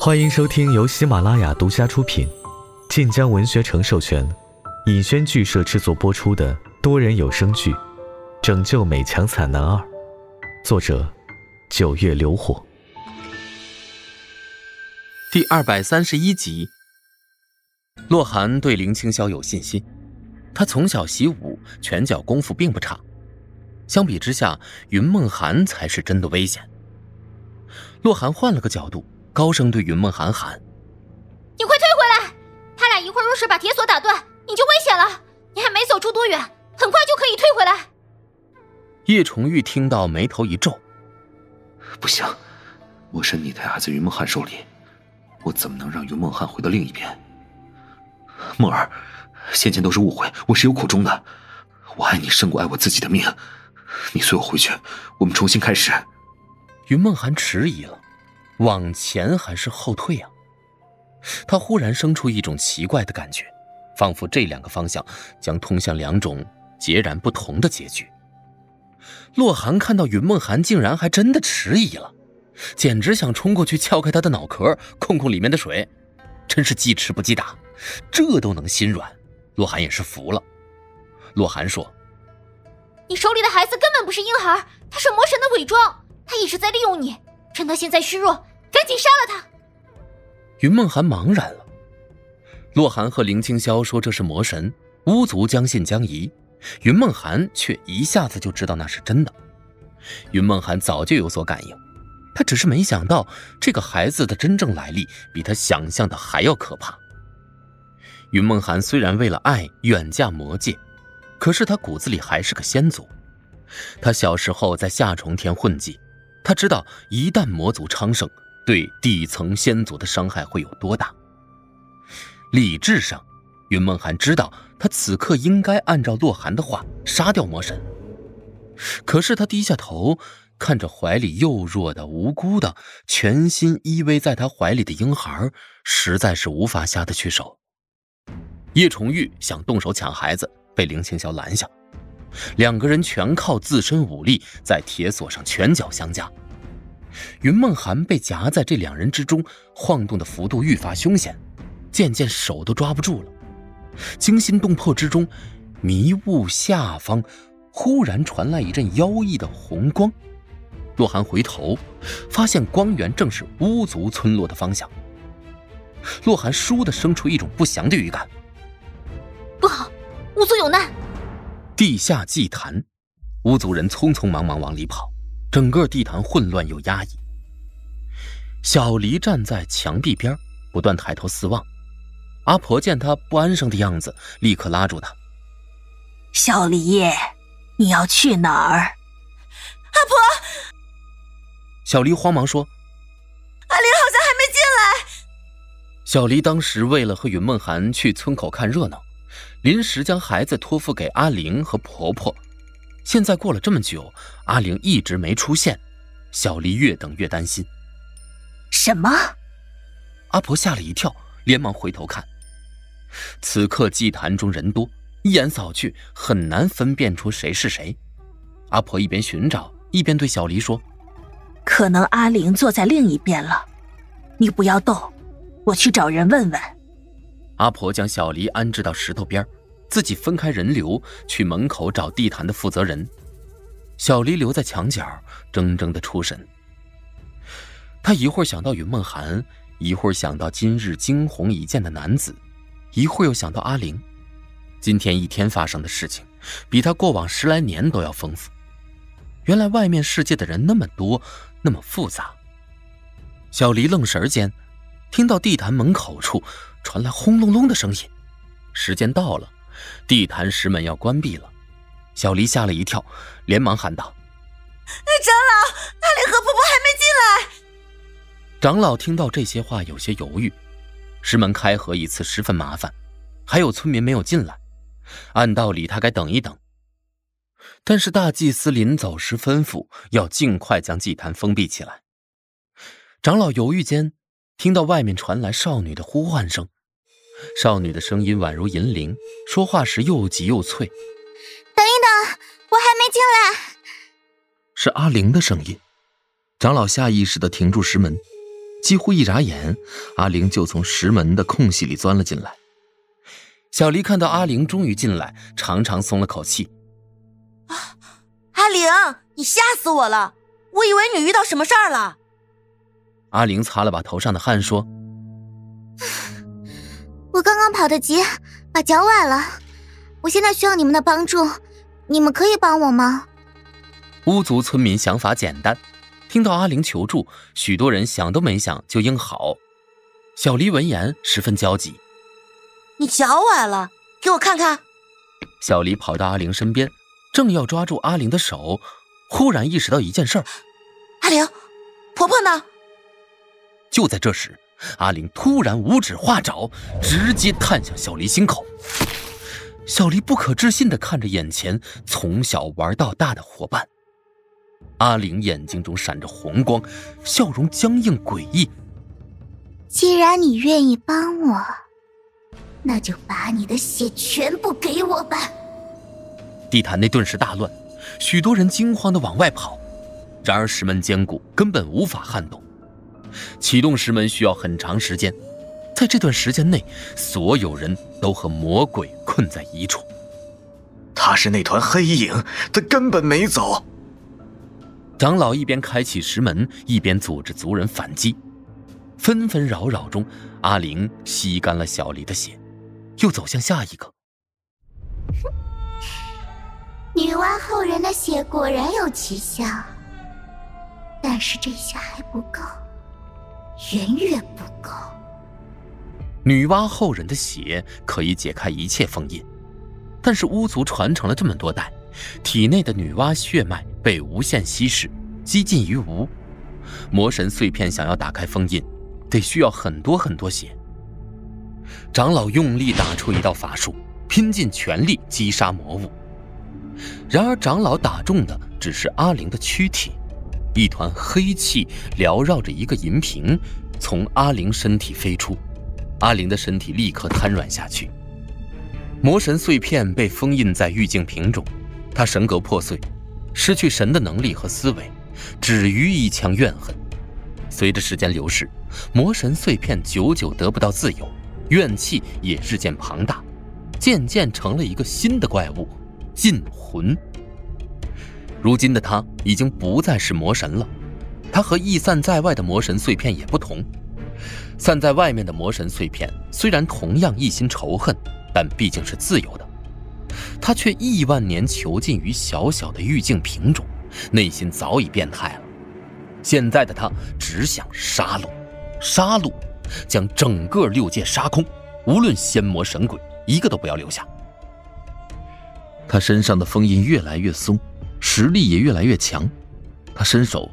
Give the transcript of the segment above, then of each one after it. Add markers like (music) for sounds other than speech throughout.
欢迎收听由喜马拉雅独家出品、晋江文学城授权、尹轩剧社制作播出的多人有声剧《拯救美强惨男二》，作者：九月流火，第二百三十一集。洛寒对林青霄有信心，他从小习武，拳脚功夫并不差。相比之下，云梦寒才是真的危险。洛寒换了个角度，高声对云梦寒喊：“你快退回来！他俩一会儿若是把铁锁打断，你就危险了。你还没走出多远，很快就可以退回来。”叶崇玉听到，眉头一皱：“不行，我身体还在云梦寒手里，我怎么能让云梦寒回到另一边？梦儿，先前都是误会，我是有苦衷的。我爱你胜过爱我自己的命，你随我回去，我们重新开始。”云梦寒迟疑了，往前还是后退啊？他忽然生出一种奇怪的感觉，仿佛这两个方向将通向两种截然不同的结局。洛寒看到云梦寒竟然还真的迟疑了，简直想冲过去撬开他的脑壳，控控里面的水，真是记吃不记打，这都能心软。洛寒也是服了。洛寒说：“你手里的孩子根本不是婴孩，他是魔神的伪装。”他一直在利用你，趁他现在虚弱，杀了他。云梦寒茫然了。洛寒和林青霄说这是魔神，巫族将信将疑。云梦寒却一下子就知道那是真的。云梦寒早就有所感应，他只是没想到这个孩子的真正来历比他想象的还要可怕。云梦寒虽然为了爱远嫁魔界，可是他骨子里还是个仙族。他小时候在夏重天混迹。他知道，一旦魔族昌盛，对底层先祖的伤害会有多大。理智上，云梦寒知道，他此刻应该按照洛寒的话杀掉魔神。可是他低下头，看着怀里幼弱的、无辜的、全心依偎在他怀里的婴孩，实在是无法下得去手。叶崇玉想动手抢孩子，被林青霄拦下。两个人全靠自身武力在铁锁上拳脚相加，云梦涵被夹在这两人之中，晃动的幅度愈发凶险，渐渐手都抓不住了。惊心动魄之中，迷雾下方忽然传来一阵妖异的红光。洛寒回头，发现光源正是巫族村落的方向。洛寒倏地生出一种不祥的预感，不好，巫族有难。地下祭坛，巫族人匆匆忙忙往里跑，整个地坛混乱又压抑。小黎站在墙壁边，不断抬头四望。阿婆见他不安生的样子，立刻拉住他：“小黎，你要去哪儿？”阿婆，小黎慌忙说：“阿玲好像还没进来。”小黎当时为了和云梦涵去村口看热闹。临时将孩子托付给阿玲和婆婆，现在过了这么久，阿玲一直没出现，小黎越等越担心。什么？阿婆吓了一跳，连忙回头看。此刻祭坛中人多，一眼扫去很难分辨出谁是谁。阿婆一边寻找，一边对小黎说：“可能阿玲坐在另一边了，你不要动，我去找人问问。”阿婆将小黎安置到石头边，自己分开人流去门口找地坛的负责人。小黎留在墙角，怔怔的出神。他一会儿想到云梦寒，一会儿想到今日惊鸿一见的男子，一会儿又想到阿玲。今天一天发生的事情，比他过往十来年都要丰富。原来外面世界的人那么多，那么复杂。小黎愣神间，听到地坛门口处。传来轰隆隆的声音，时间到了，地坛石门要关闭了。小黎吓了一跳，连忙喊道：“长老，阿玲和婆婆还没进来。”长老听到这些话，有些犹豫。石门开合一次十分麻烦，还有村民没有进来，按道理他该等一等。但是大祭司临走时吩咐，要尽快将祭坛封闭起来。长老犹豫间，听到外面传来少女的呼唤声。少女的声音宛如银铃，说话时又急又脆。等一等，我还没进来。是阿玲的声音。长老下意识地停住石门，几乎一眨眼，阿玲就从石门的空隙里钻了进来。小黎看到阿玲终于进来，长长松了口气。啊，阿玲，你吓死我了！我以为你遇到什么事儿了。阿玲擦了把头上的汗，说：“ (laughs) 我刚刚跑得急，把脚崴了。我现在需要你们的帮助，你们可以帮我吗？”巫族村民想法简单，听到阿玲求助，许多人想都没想就应好。小黎闻言十分焦急：“你脚崴了，给我看看。”小黎跑到阿玲身边，正要抓住阿玲的手，忽然意识到一件事：“阿玲，婆婆呢？”就在这时，阿玲突然五指化爪，直接探向小黎心口。小黎不可置信地看着眼前从小玩到大的伙伴。阿玲眼睛中闪着红光，笑容僵硬诡异。既然你愿意帮我，那就把你的血全部给我吧。地毯内顿时大乱，许多人惊慌地往外跑。然而石门坚固，根本无法撼动。启动石门需要很长时间，在这段时间内，所有人都和魔鬼困在一处。他是那团黑影，他根本没走。长老一边开启石门，一边组织族人反击。纷纷扰扰中，阿玲吸干了小黎的血，又走向下一个。女娲后人的血果然有奇效，但是这下还不够。远远不够。女娲后人的血可以解开一切封印，但是巫族传承了这么多代，体内的女娲血脉被无限稀释，几近于无。魔神碎片想要打开封印，得需要很多很多血。长老用力打出一道法术，拼尽全力击杀魔物。然而，长老打中的只是阿玲的躯体。一团黑气缭绕着一个银瓶，从阿玲身体飞出，阿玲的身体立刻瘫软下去。魔神碎片被封印在玉净瓶中，他神格破碎，失去神的能力和思维，止于一腔怨恨。随着时间流逝，魔神碎片久久得不到自由，怨气也日渐庞大，渐渐成了一个新的怪物——禁魂。如今的他已经不再是魔神了，他和逸散在外的魔神碎片也不同。散在外面的魔神碎片虽然同样一心仇恨，但毕竟是自由的，他却亿万年囚禁于小小的玉净瓶中，内心早已变态了。现在的他只想杀戮，杀戮，将整个六界杀空，无论仙魔神鬼，一个都不要留下。他身上的封印越来越松。实力也越来越强，他伸手，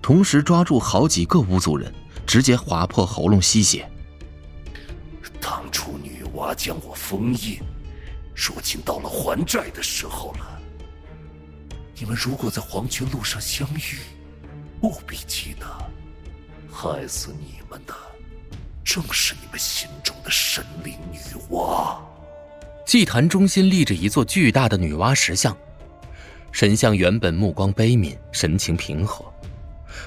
同时抓住好几个巫族人，直接划破喉咙吸血。当初女娲将我封印，如今到了还债的时候了。你们如果在黄泉路上相遇，务必记得，害死你们的，正是你们心中的神灵女娲。祭坛中心立着一座巨大的女娲石像。神像原本目光悲悯，神情平和，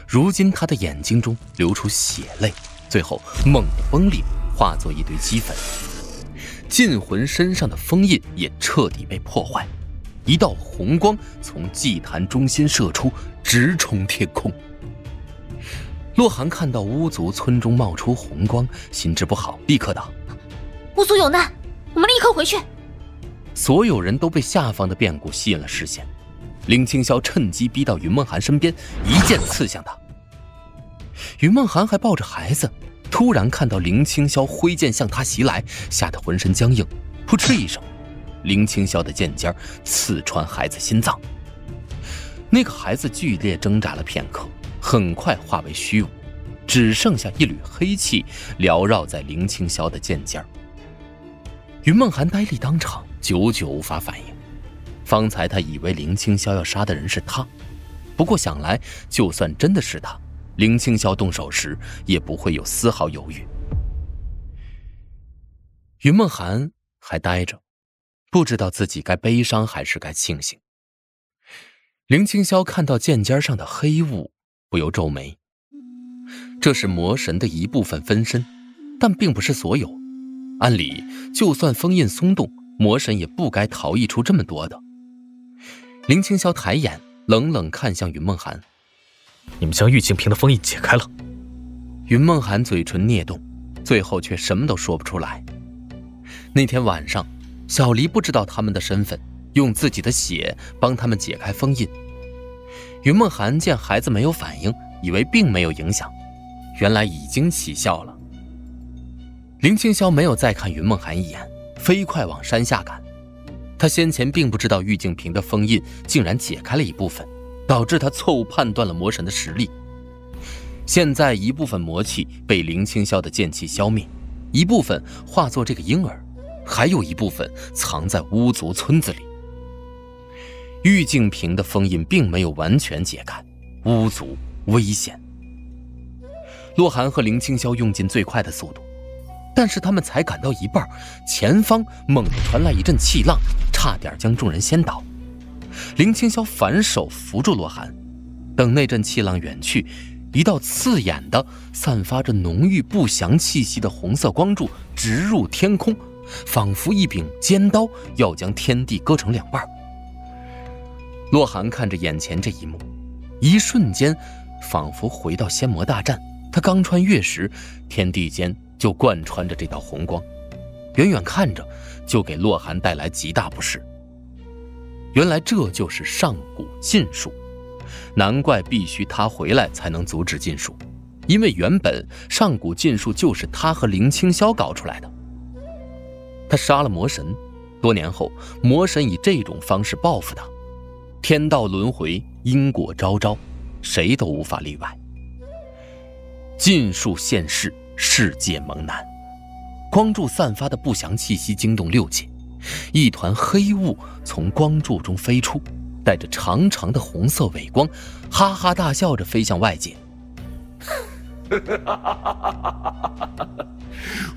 如今他的眼睛中流出血泪，最后猛地崩裂，化作一堆齑粉。禁魂身上的封印也彻底被破坏，一道红光从祭坛中心射出，直冲天空。洛寒看到巫族村中冒出红光，心知不好，立刻道：“巫族有难，我们立刻回去。”所有人都被下方的变故吸引了视线。林青霄趁机逼到云梦涵身边，一剑刺向他。云梦涵还抱着孩子，突然看到林青霄挥剑向他袭来，吓得浑身僵硬。扑哧一声，林青霄的剑尖刺穿孩子心脏。那个孩子剧烈挣扎了片刻，很快化为虚无，只剩下一缕黑气缭绕在林青霄的剑尖。云梦涵呆立当场，久久无法反应。方才他以为林青霄要杀的人是他，不过想来，就算真的是他，林青霄动手时也不会有丝毫犹豫。云梦涵还呆着，不知道自己该悲伤还是该庆幸。林青霄看到剑尖上的黑雾，不由皱眉。这是魔神的一部分分身，但并不是所有。按理，就算封印松动，魔神也不该逃逸出这么多的。林青霄抬眼，冷冷看向云梦寒：“你们将玉净瓶的封印解开了。”云梦寒嘴唇捏动，最后却什么都说不出来。那天晚上，小黎不知道他们的身份，用自己的血帮他们解开封印。云梦寒见孩子没有反应，以为并没有影响，原来已经起效了。林青霄没有再看云梦寒一眼，飞快往山下赶。他先前并不知道玉净瓶的封印竟然解开了一部分，导致他错误判断了魔神的实力。现在一部分魔气被林青霄的剑气消灭，一部分化作这个婴儿，还有一部分藏在巫族村子里。玉净瓶的封印并没有完全解开，巫族危险。洛寒和林青霄用尽最快的速度，但是他们才赶到一半，前方猛地传来一阵气浪，差点将众人掀倒。林青霄反手扶住洛寒，等那阵气浪远去，一道刺眼的、散发着浓郁不祥气息的红色光柱直入天空，仿佛一柄尖刀要将天地割成两半。洛寒看着眼前这一幕，一瞬间，仿佛回到仙魔大战。他刚穿越时，天地间就贯穿着这道红光，远远看着就给洛寒带来极大不适。原来这就是上古禁术，难怪必须他回来才能阻止禁术，因为原本上古禁术就是他和林清霄搞出来的。他杀了魔神，多年后魔神以这种方式报复他。天道轮回，因果昭昭，谁都无法例外。禁术现世，世界蒙难。光柱散发的不祥气息惊动六界，一团黑雾从光柱中飞出，带着长长的红色尾光，哈哈大笑着飞向外界。(laughs)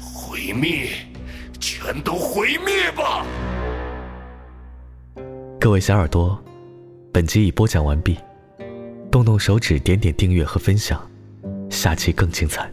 毁灭，全都毁灭吧！各位小耳朵。本集已播讲完毕，动动手指，点点订阅和分享，下期更精彩。